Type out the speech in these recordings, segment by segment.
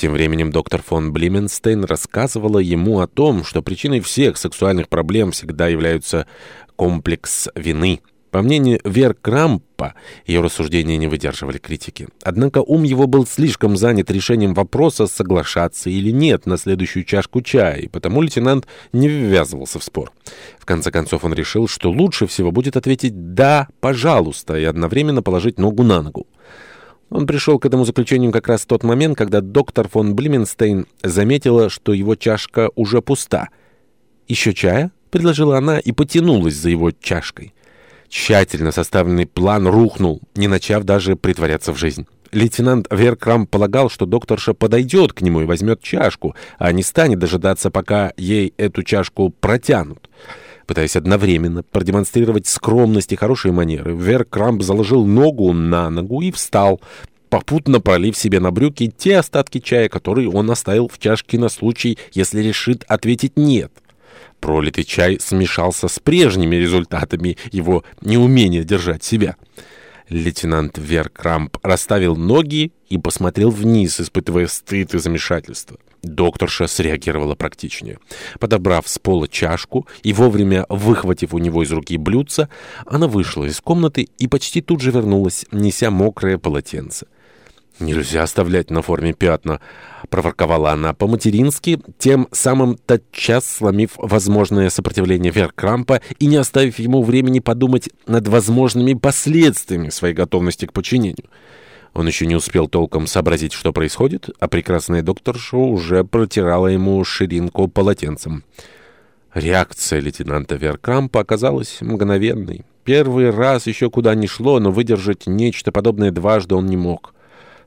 Тем временем доктор фон Блименстейн рассказывала ему о том, что причиной всех сексуальных проблем всегда являются комплекс вины. По мнению Вер Крампа, ее рассуждения не выдерживали критики. Однако ум его был слишком занят решением вопроса, соглашаться или нет на следующую чашку чая, и потому лейтенант не ввязывался в спор. В конце концов он решил, что лучше всего будет ответить «да, пожалуйста» и одновременно положить ногу на ногу. Он пришел к этому заключению как раз в тот момент, когда доктор фон Блименстейн заметила, что его чашка уже пуста. «Еще чая?» — предложила она и потянулась за его чашкой. Тщательно составленный план рухнул, не начав даже притворяться в жизнь. Лейтенант Веркрам полагал, что докторша подойдет к нему и возьмет чашку, а не станет дожидаться, пока ей эту чашку протянут. Пытаясь одновременно продемонстрировать скромность и хорошие манеры, Вер Крамп заложил ногу на ногу и встал, попутно пролив себе на брюки те остатки чая, которые он оставил в чашке на случай, если решит ответить «нет». Пролитый чай смешался с прежними результатами его неумения держать себя. Лейтенант Вер Крамп расставил ноги и посмотрел вниз, испытывая стыд и замешательство. Докторша среагировала практичнее. Подобрав с пола чашку и вовремя выхватив у него из руки блюдца, она вышла из комнаты и почти тут же вернулась, неся мокрое полотенце. «Нельзя оставлять на форме пятна», — проворковала она по-матерински, тем самым тотчас сломив возможное сопротивление Веркрампа и не оставив ему времени подумать над возможными последствиями своей готовности к подчинению. Он еще не успел толком сообразить, что происходит, а прекрасная докторша уже протирала ему ширинку полотенцем. Реакция лейтенанта Веркампа оказалась мгновенной. Первый раз еще куда ни шло, но выдержать нечто подобное дважды он не мог.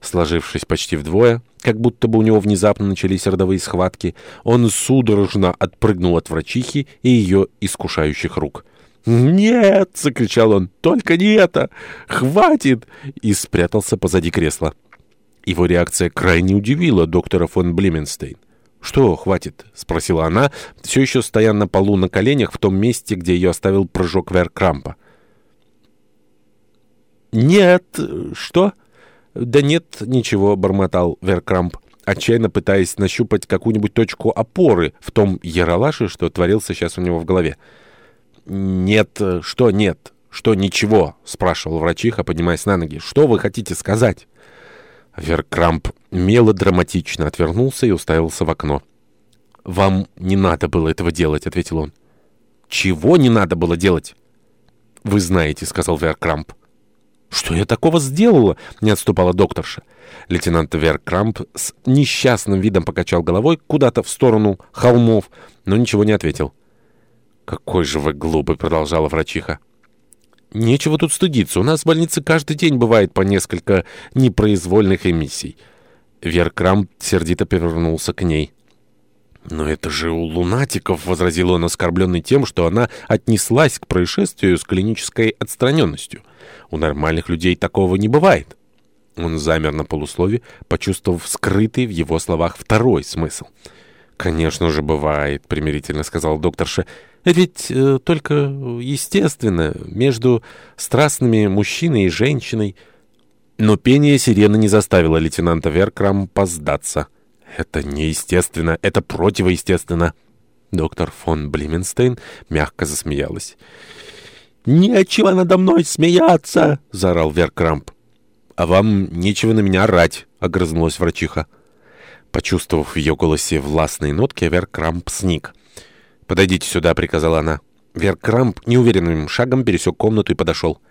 Сложившись почти вдвое, как будто бы у него внезапно начались родовые схватки, он судорожно отпрыгнул от врачихи и ее искушающих рук. «Нет!» — закричал он. «Только не это! Хватит!» И спрятался позади кресла. Его реакция крайне удивила доктора фон Блименстейн. «Что, хватит?» — спросила она, все еще стоя на полу на коленях в том месте, где ее оставил прыжок Веркрампа. «Нет, что?» «Да нет, ничего», — бормотал Веркрамп, отчаянно пытаясь нащупать какую-нибудь точку опоры в том яролаше, что творился сейчас у него в голове. «Нет, что нет? Что ничего?» — спрашивал врачиха, поднимаясь на ноги. «Что вы хотите сказать?» Веркрамп мелодраматично отвернулся и уставился в окно. «Вам не надо было этого делать», — ответил он. «Чего не надо было делать?» «Вы знаете», — сказал Веркрамп. «Что я такого сделала?» — не отступала докторша. Лейтенант Веркрамп с несчастным видом покачал головой куда-то в сторону холмов, но ничего не ответил. «Какой же вы глупый!» — продолжала врачиха. «Нечего тут стыдиться. У нас в больнице каждый день бывает по несколько непроизвольных эмиссий». Веркрам сердито повернулся к ней. «Но это же у лунатиков», — возразил он, оскорбленный тем, что она отнеслась к происшествию с клинической отстраненностью. «У нормальных людей такого не бывает». Он замер на полуслове, почувствовав скрытый в его словах второй смысл — «Конечно же, бывает», — примирительно сказал докторша. Ведь э, только естественно между страстными мужчиной и женщиной». Но пение сирены не заставило лейтенанта Веркрам поздаться. «Это неестественно, это противоестественно». Доктор фон Блименстейн мягко засмеялась. «Нечего надо мной смеяться!» — заорал Веркрамп. «А вам нечего на меня орать!» — огрызнулась врачиха. Почувствовав в ее голосе властные нотки, Веркрамп сник. «Подойдите сюда», — приказала она. Веркрамп неуверенным шагом пересек комнату и подошел.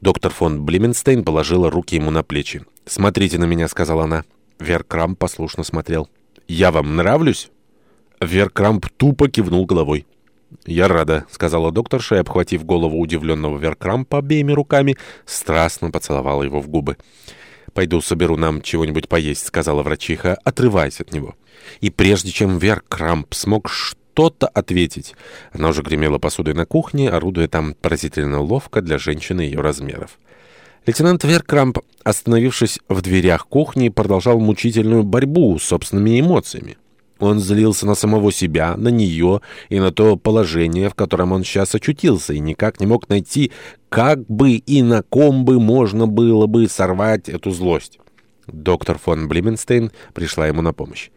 Доктор фон Блименстейн положила руки ему на плечи. «Смотрите на меня», — сказала она. Веркрамп послушно смотрел. «Я вам нравлюсь?» Веркрамп тупо кивнул головой. «Я рада», — сказала докторша и, обхватив голову удивленного Веркрампа обеими руками, страстно поцеловала его в губы. «Пойду соберу нам чего-нибудь поесть», — сказала врачиха, отрываясь от него. И прежде чем Вер Крамп смог что-то ответить, она уже гремела посудой на кухне, орудуя там поразительно ловко для женщины ее размеров. Лейтенант Веркрамп, остановившись в дверях кухни, продолжал мучительную борьбу с собственными эмоциями. Он злился на самого себя, на нее и на то положение, в котором он сейчас очутился, и никак не мог найти, как бы и на ком бы можно было бы сорвать эту злость. Доктор фон Блименстейн пришла ему на помощь.